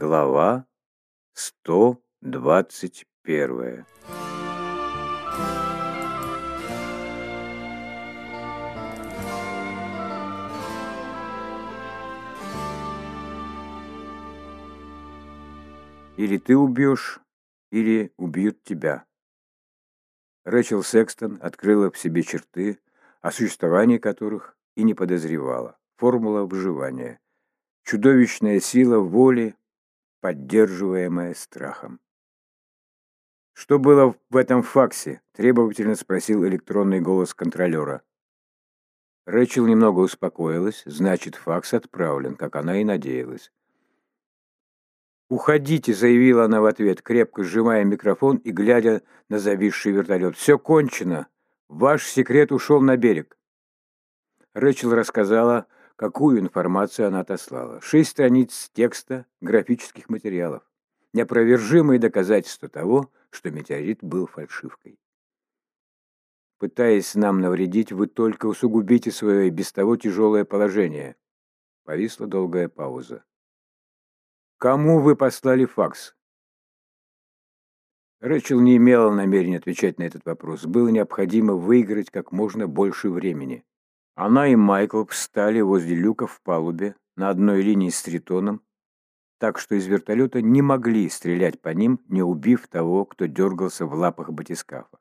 Глава 121 Или ты убьешь, или убьют тебя. Рэчел Секстон открыла в себе черты, о существовании которых и не подозревала. Формула выживания. Чудовищная сила воли, поддерживаемая страхом. «Что было в этом факсе?» – требовательно спросил электронный голос контролера. Рэчел немного успокоилась, значит, факс отправлен, как она и надеялась. «Уходите», — заявила она в ответ, крепко сжимая микрофон и глядя на зависший вертолет. «Все кончено. Ваш секрет ушел на берег». Рэчел рассказала, какую информацию она отослала. Шесть страниц текста, графических материалов. Неопровержимые доказательства того, что метеорит был фальшивкой. Пытаясь нам навредить, вы только усугубите свое и без того тяжелое положение. Повисла долгая пауза. Кому вы послали факс? Рэчел не имела намерения отвечать на этот вопрос. Было необходимо выиграть как можно больше времени. Она и Майкл встали возле люка в палубе на одной линии с Тритоном, так что из вертолета не могли стрелять по ним, не убив того, кто дергался в лапах батискафа.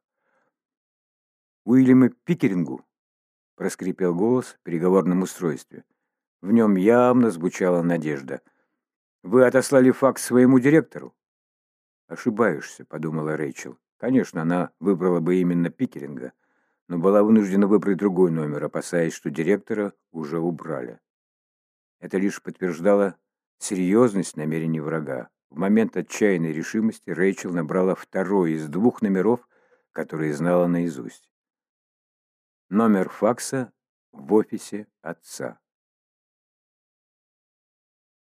«Уильяму Пикерингу?» — проскрипел голос в переговорном устройстве. В нем явно звучала надежда — вы отослали факс своему директору? Ошибаешься, подумала Рэйчел. Конечно, она выбрала бы именно Пикеринга, но была вынуждена выбрать другой номер, опасаясь, что директора уже убрали. Это лишь подтверждало серьезность намерений врага. В момент отчаянной решимости Рэйчел набрала второй из двух номеров, которые знала наизусть. Номер факса в офисе отца.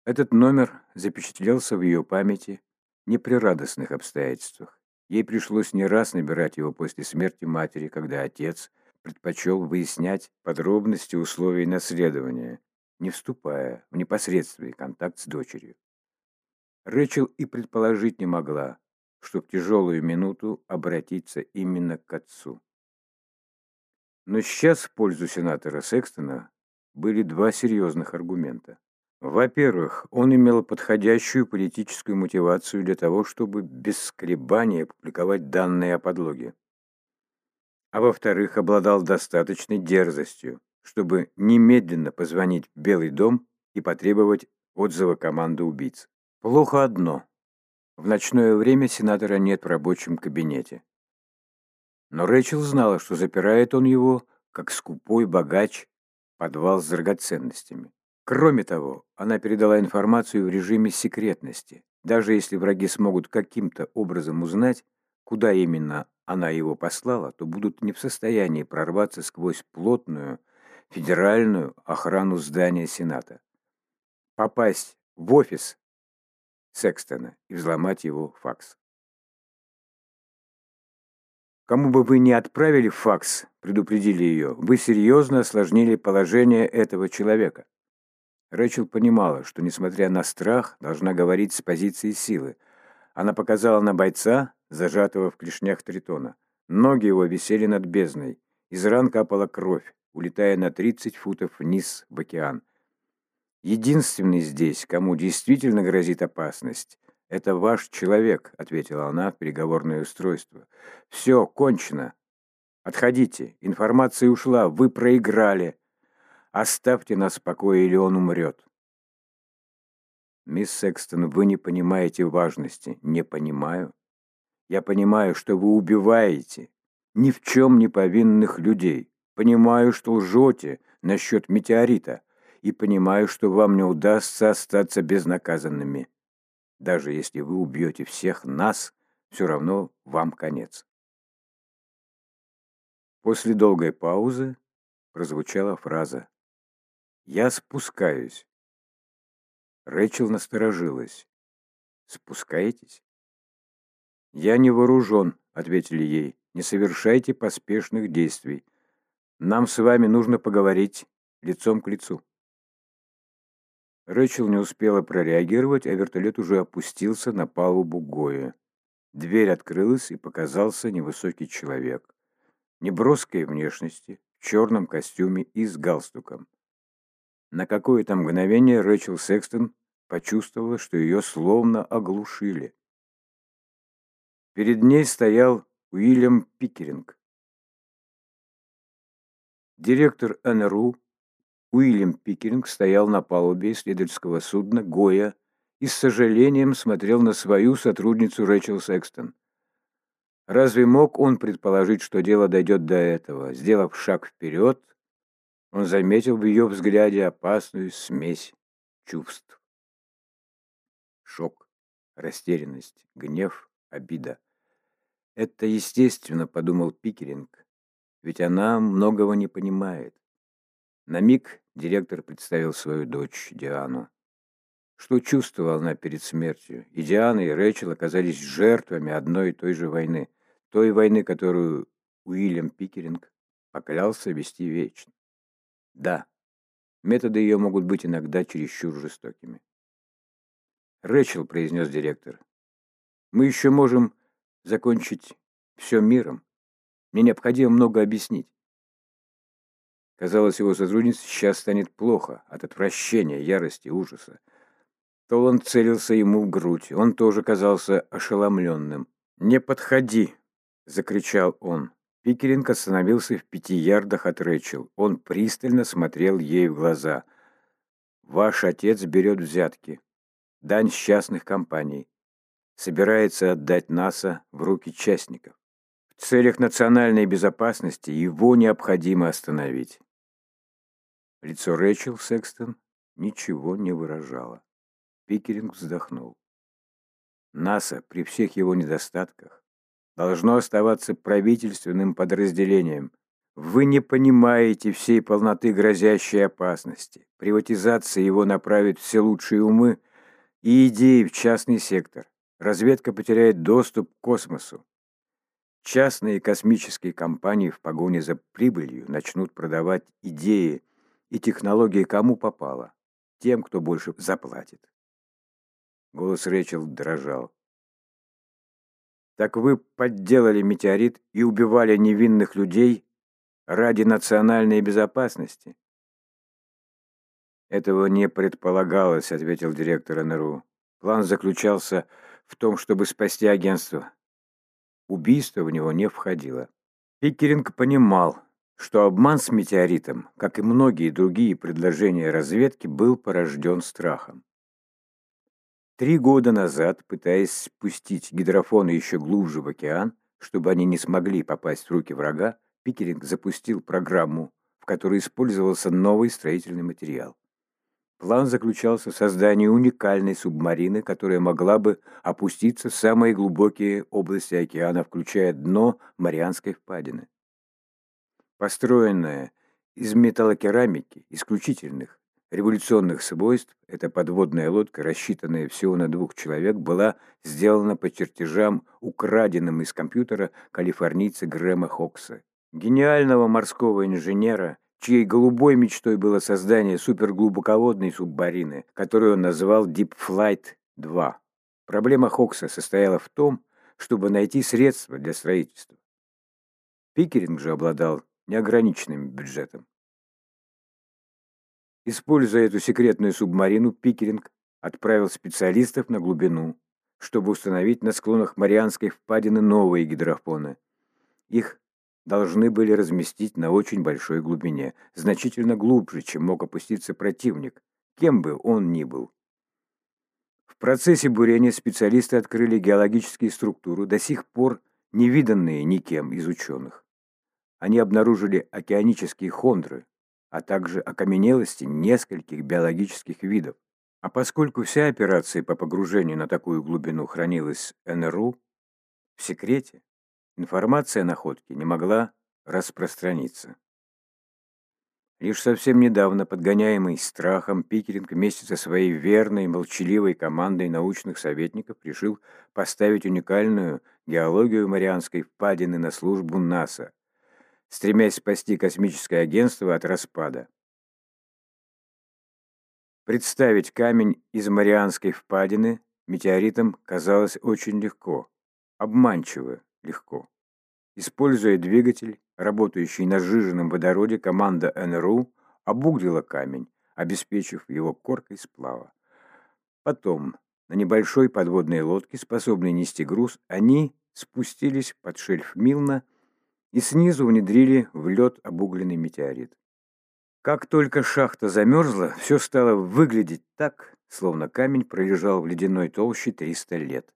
Этот номер запечатлелся в ее памяти не при радостных обстоятельствах. Ей пришлось не раз набирать его после смерти матери, когда отец предпочел выяснять подробности условий наследования, не вступая в непосредственный контакт с дочерью. Рэчел и предположить не могла, что в тяжелую минуту обратиться именно к отцу. Но сейчас в пользу сенатора Секстона были два серьезных аргумента. Во-первых, он имел подходящую политическую мотивацию для того, чтобы без колебаний опубликовать данные о подлоге. А во-вторых, обладал достаточной дерзостью, чтобы немедленно позвонить в Белый дом и потребовать отзыва команды убийц. Плохо одно. В ночное время сенатора нет в рабочем кабинете. Но Рэчел знала, что запирает он его, как скупой богач, подвал с драгоценностями. Кроме того, она передала информацию в режиме секретности. Даже если враги смогут каким-то образом узнать, куда именно она его послала, то будут не в состоянии прорваться сквозь плотную федеральную охрану здания Сената. Попасть в офис Секстона и взломать его факс. Кому бы вы ни отправили факс, предупредили ее, вы серьезно осложнили положение этого человека. Рэчел понимала, что, несмотря на страх, должна говорить с позиции силы. Она показала на бойца, зажатого в клешнях тритона. Ноги его висели над бездной. Из ран капала кровь, улетая на 30 футов вниз в океан. «Единственный здесь, кому действительно грозит опасность, это ваш человек», — ответила она в переговорное устройство. «Все, кончено. Отходите. Информация ушла. Вы проиграли. Оставьте нас в покое, или он умрет. Мисс Секстон, вы не понимаете важности. Не понимаю. Я понимаю, что вы убиваете ни в чем не повинных людей. Понимаю, что лжете насчет метеорита. И понимаю, что вам не удастся остаться безнаказанными. Даже если вы убьете всех нас, все равно вам конец. После долгой паузы прозвучала фраза «Я спускаюсь». Рэчел насторожилась. «Спускаетесь?» «Я не вооружен», — ответили ей. «Не совершайте поспешных действий. Нам с вами нужно поговорить лицом к лицу». Рэчел не успела прореагировать, а вертолет уже опустился на палубу Гоя. Дверь открылась, и показался невысокий человек. Неброской внешности, в черном костюме и с галстуком. На какое-то мгновение Рэчел Секстон почувствовала, что ее словно оглушили. Перед ней стоял Уильям Пикеринг. Директор НРУ Уильям Пикеринг стоял на палубе исследовательского судна «Гоя» и с сожалением смотрел на свою сотрудницу Рэчел Секстон. Разве мог он предположить, что дело дойдет до этого? Сделав шаг вперед, он заметил в ее взгляде опасную смесь чувств. Шок, растерянность, гнев, обида. Это естественно, подумал Пикеринг, ведь она многого не понимает. На миг директор представил свою дочь Диану. Что чувствовала она перед смертью? И Диана, и Рэчел оказались жертвами одной и той же войны. Той войны, которую Уильям Пикеринг поклялся вести вечно. Да, методы ее могут быть иногда чересчур жестокими. «Рэчел», — произнес директор, — «мы еще можем закончить все миром. Мне необходимо много объяснить». Казалось, его сотруднице сейчас станет плохо от отвращения, ярости, ужаса. Толанд целился ему в грудь. Он тоже казался ошеломленным. «Не подходи!» — закричал он. Пикеринг остановился в пяти ярдах от Рэчел. Он пристально смотрел ей в глаза. «Ваш отец берет взятки дань частных компаний, собирается отдать НАСА в руки частников. В целях национальной безопасности его необходимо остановить. Лицо Рэчел Секстон ничего не выражало. Пикеринг вздохнул. НАСА при всех его недостатках должно оставаться правительственным подразделением. Вы не понимаете всей полноты грозящей опасности. Приватизация его направит все лучшие умы и идеи в частный сектор. Разведка потеряет доступ к космосу. Частные космические компании в погоне за прибылью начнут продавать идеи и технологии кому попало, тем, кто больше заплатит. Голос Рэчел дрожал. Так вы подделали метеорит и убивали невинных людей ради национальной безопасности? «Этого не предполагалось», — ответил директор НРУ. «План заключался в том, чтобы спасти агентство. Убийство в него не входило». Пикеринг понимал, что обман с метеоритом, как и многие другие предложения разведки, был порожден страхом. Три года назад, пытаясь спустить гидрофоны еще глубже в океан, чтобы они не смогли попасть в руки врага, Пикеринг запустил программу, в которой использовался новый строительный материал. План заключался в создании уникальной субмарины, которая могла бы опуститься в самые глубокие области океана, включая дно Марианской впадины. Построенная из металлокерамики исключительных революционных свойств, эта подводная лодка, рассчитанная всего на двух человек, была сделана по чертежам, украденным из компьютера калифорнийца Грэма Хокса, гениального морского инженера, чьей голубой мечтой было создание суперглубоководной субмарины, которую он назвал Deep Flight 2. Проблема Хокса состояла в том, чтобы найти средства для строительства. Пикеринг же обладал неограниченным бюджетом. Используя эту секретную субмарину, Пикеринг отправил специалистов на глубину, чтобы установить на склонах Марианской впадины новые гидрофоны. Их должны были разместить на очень большой глубине, значительно глубже, чем мог опуститься противник, кем бы он ни был. В процессе бурения специалисты открыли геологические структуры, до сих пор не виданные никем из ученых. Они обнаружили океанические хондры, а также окаменелости нескольких биологических видов. А поскольку вся операция по погружению на такую глубину хранилась НРУ в секрете, Информация о находке не могла распространиться. Лишь совсем недавно, подгоняемый страхом, Пикеринг вместе со своей верной, молчаливой командой научных советников решил поставить уникальную геологию Марианской впадины на службу НАСА, стремясь спасти космическое агентство от распада. Представить камень из Марианской впадины метеоритом казалось очень легко, обманчиво легко. Используя двигатель, работающий на сжиженном водороде, команда НРУ обуглила камень, обеспечив его коркой сплава. Потом, на небольшой подводной лодке, способной нести груз, они спустились под шельф Милна и снизу внедрили в лед обугленный метеорит. Как только шахта замерзла, все стало выглядеть так, словно камень пролежал в ледяной толще 300 лет.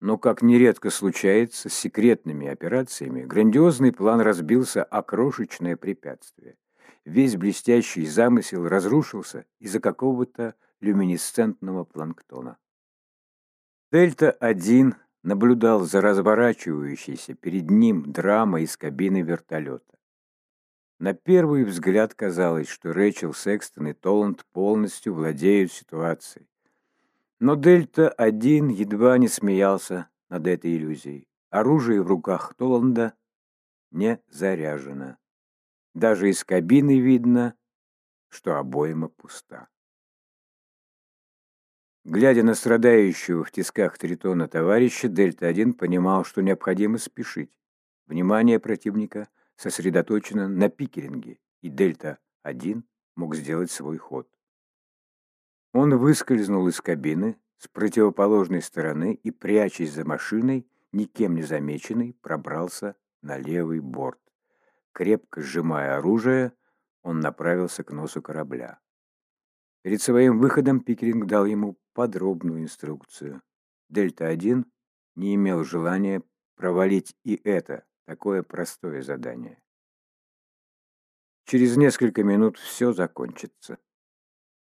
Но, как нередко случается с секретными операциями, грандиозный план разбился о крошечное препятствие. Весь блестящий замысел разрушился из-за какого-то люминесцентного планктона. Дельта-1 наблюдал за разворачивающейся перед ним драмой из кабины вертолета. На первый взгляд казалось, что Рэчел Секстон и Толланд полностью владеют ситуацией. Но Дельта-1 едва не смеялся над этой иллюзией. Оружие в руках Толланда не заряжено. Даже из кабины видно, что обойма пуста. Глядя на страдающего в тисках Тритона товарища, Дельта-1 понимал, что необходимо спешить. Внимание противника сосредоточено на пикеринге, и Дельта-1 мог сделать свой ход. Он выскользнул из кабины с противоположной стороны и, прячась за машиной, никем не замеченный, пробрался на левый борт. Крепко сжимая оружие, он направился к носу корабля. Перед своим выходом Пикеринг дал ему подробную инструкцию. Дельта-1 не имел желания провалить и это, такое простое задание. Через несколько минут все закончится.